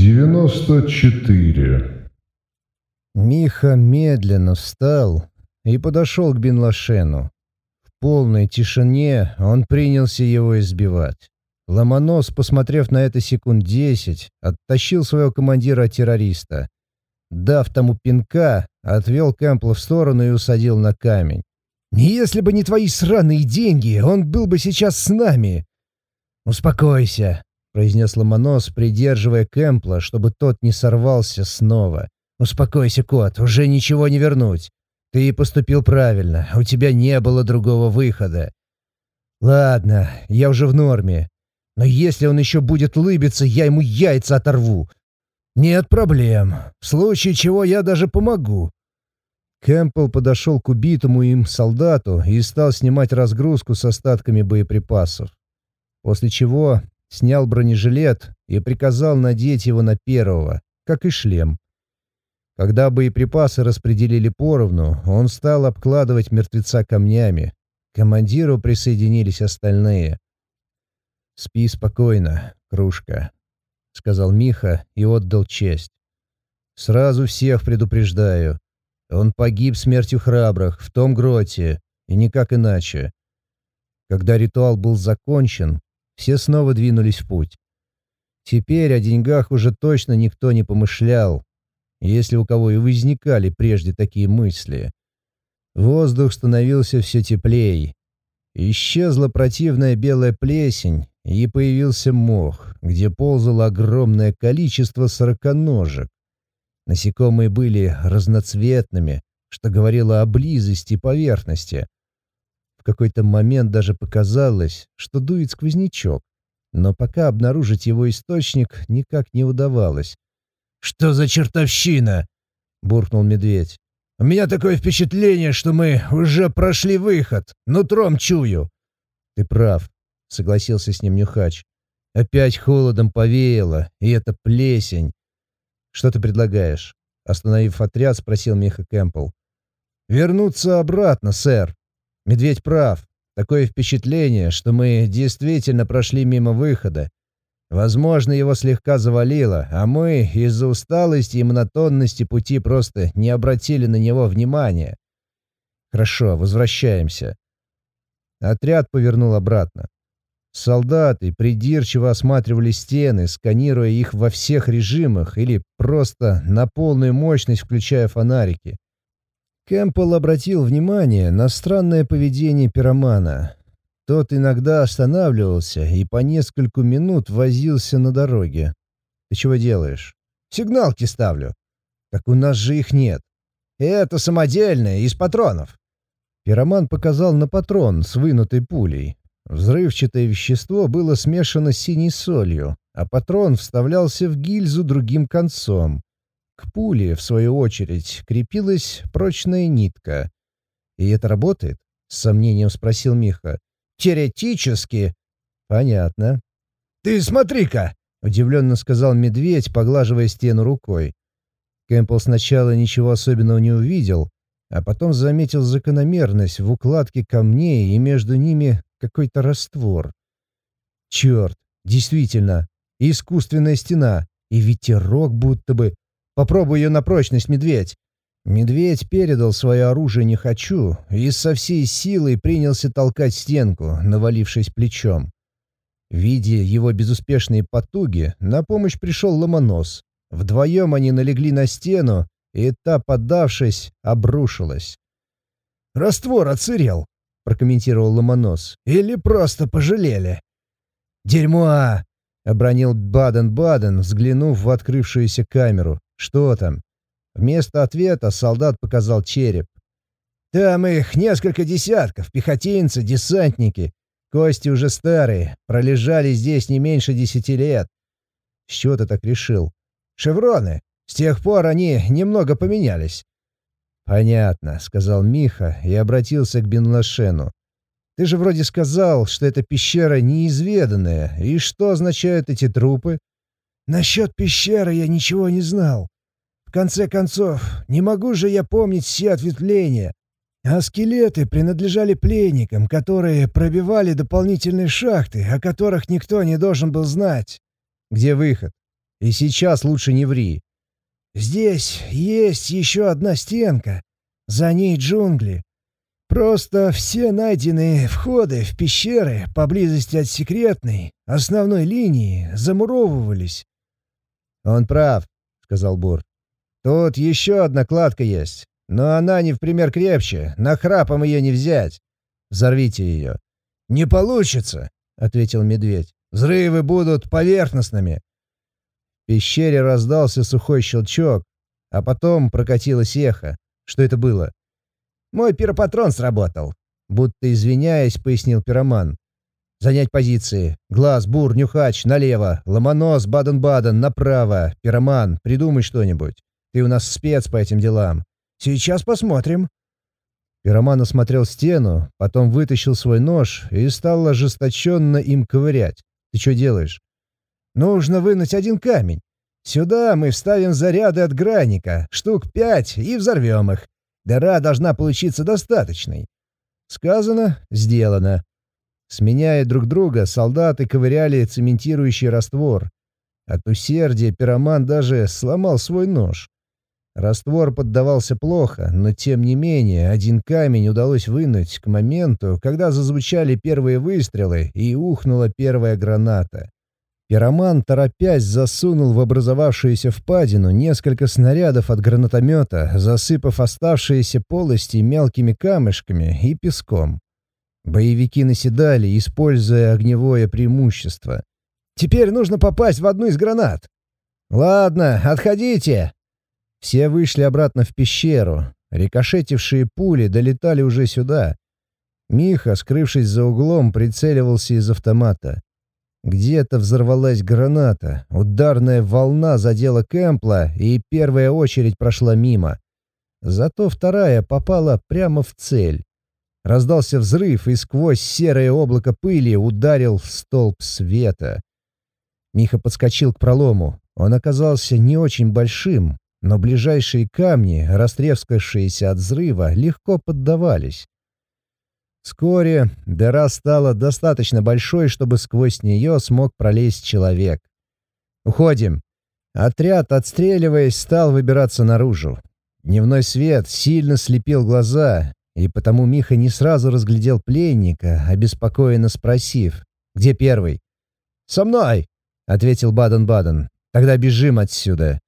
94. Миха медленно встал и подошел к Бенлашену. В полной тишине он принялся его избивать. Ломонос, посмотрев на это секунд десять, оттащил своего командира-террориста. Дав тому пинка, отвел Кэмпла в сторону и усадил на камень. «Если бы не твои сраные деньги, он был бы сейчас с нами!» «Успокойся», — произнес Ломонос, придерживая Кэмпла, чтобы тот не сорвался снова. «Успокойся, кот, уже ничего не вернуть. Ты поступил правильно, у тебя не было другого выхода. Ладно, я уже в норме. Но если он еще будет лыбиться, я ему яйца оторву. Нет проблем. В случае чего я даже помогу». Кэмпбелл подошел к убитому им солдату и стал снимать разгрузку с остатками боеприпасов. После чего снял бронежилет и приказал надеть его на первого, как и шлем. Когда боеприпасы распределили поровну, он стал обкладывать мертвеца камнями. К командиру присоединились остальные. «Спи спокойно, кружка», — сказал Миха и отдал честь. «Сразу всех предупреждаю. Он погиб смертью храбрых в том гроте, и никак иначе. Когда ритуал был закончен, все снова двинулись в путь. Теперь о деньгах уже точно никто не помышлял, если у кого и возникали прежде такие мысли. Воздух становился все теплее. Исчезла противная белая плесень, и появился мох, где ползало огромное количество сороконожек. Насекомые были разноцветными, что говорило о близости поверхности. В какой-то момент даже показалось, что дует сквознячок, но пока обнаружить его источник никак не удавалось. «Что за чертовщина?» — буркнул медведь. «У меня такое впечатление, что мы уже прошли выход. Нутром чую». «Ты прав», — согласился с ним Нюхач. «Опять холодом повеяло, и это плесень. Что ты предлагаешь?» Остановив отряд, спросил Миха Кэмпбелл. «Вернуться обратно, сэр. Медведь прав. Такое впечатление, что мы действительно прошли мимо выхода. Возможно, его слегка завалило, а мы из-за усталости и монотонности пути просто не обратили на него внимания. Хорошо, возвращаемся. Отряд повернул обратно. Солдаты придирчиво осматривали стены, сканируя их во всех режимах или просто на полную мощность включая фонарики. Кэмпбелл обратил внимание на странное поведение пиромана. Тот иногда останавливался и по нескольку минут возился на дороге. «Ты чего делаешь?» «Сигналки ставлю». «Так у нас же их нет». «Это самодельное, из патронов». Пироман показал на патрон с вынутой пулей. Взрывчатое вещество было смешано с синей солью, а патрон вставлялся в гильзу другим концом. К пуле, в свою очередь, крепилась прочная нитка. «И это работает?» — с сомнением спросил Миха. «Теоретически». «Понятно». «Ты смотри-ка!» — удивленно сказал медведь, поглаживая стену рукой. Кэмпбелл сначала ничего особенного не увидел, а потом заметил закономерность в укладке камней и между ними какой-то раствор. Черт, действительно, искусственная стена, и ветерок будто бы Попробуй ее на прочность, медведь!» Медведь передал свое оружие «не хочу» и со всей силой принялся толкать стенку, навалившись плечом. Видя его безуспешные потуги, на помощь пришел Ломонос. Вдвоем они налегли на стену, и та, поддавшись, обрушилась. «Раствор отсырел», — прокомментировал Ломонос. «Или просто пожалели». «Дерьмо!» — обронил Баден-Баден, взглянув в открывшуюся камеру. «Что там?» Вместо ответа солдат показал череп. «Там их несколько десятков, пехотинцы, десантники. Кости уже старые, пролежали здесь не меньше десяти лет». «С чего ты так решил?» «Шевроны. С тех пор они немного поменялись». «Понятно», — сказал Миха и обратился к Бенлашену. «Ты же вроде сказал, что эта пещера неизведанная. И что означают эти трупы?» «Насчет пещеры я ничего не знал. В конце концов, не могу же я помнить все ответвления. А скелеты принадлежали пленникам, которые пробивали дополнительные шахты, о которых никто не должен был знать. Где выход? И сейчас лучше не ври». «Здесь есть еще одна стенка. За ней джунгли. Просто все найденные входы в пещеры поблизости от секретной, основной линии замуровывались». «Он прав», — сказал Бур. «Тут еще одна кладка есть, но она не в пример крепче, на храпом ее не взять. Взорвите ее». «Не получится», — ответил медведь. «Взрывы будут поверхностными пещере раздался сухой щелчок, а потом прокатилось эхо. Что это было? «Мой пиропатрон сработал», — будто извиняясь, пояснил пироман. «Занять позиции. Глаз, бур, нюхач, налево. Ломонос, Баден-Баден, направо. Пироман, придумай что-нибудь. Ты у нас спец по этим делам». «Сейчас посмотрим». Пироман осмотрел стену, потом вытащил свой нож и стал ожесточенно им ковырять. «Ты что делаешь?» Нужно вынуть один камень. Сюда мы вставим заряды от граника, штук пять, и взорвем их. Дыра должна получиться достаточной. Сказано, сделано. Сменяя друг друга, солдаты ковыряли цементирующий раствор. От усердия пироман даже сломал свой нож. Раствор поддавался плохо, но тем не менее один камень удалось вынуть к моменту, когда зазвучали первые выстрелы и ухнула первая граната. Пироман, торопясь, засунул в образовавшуюся впадину несколько снарядов от гранатомета, засыпав оставшиеся полости мелкими камешками и песком. Боевики наседали, используя огневое преимущество. «Теперь нужно попасть в одну из гранат!» «Ладно, отходите!» Все вышли обратно в пещеру. Рикошетившие пули долетали уже сюда. Миха, скрывшись за углом, прицеливался из автомата. Где-то взорвалась граната, ударная волна задела Кэмпла, и первая очередь прошла мимо. Зато вторая попала прямо в цель. Раздался взрыв, и сквозь серое облако пыли ударил столб света. Миха подскочил к пролому. Он оказался не очень большим, но ближайшие камни, растрескавшиеся от взрыва, легко поддавались. Вскоре дыра стала достаточно большой, чтобы сквозь нее смог пролезть человек. «Уходим!» Отряд, отстреливаясь, стал выбираться наружу. Дневной свет сильно слепил глаза, и потому Миха не сразу разглядел пленника, обеспокоенно спросив, «Где первый?» «Со мной!» — ответил Баден-Баден. «Тогда бежим отсюда!»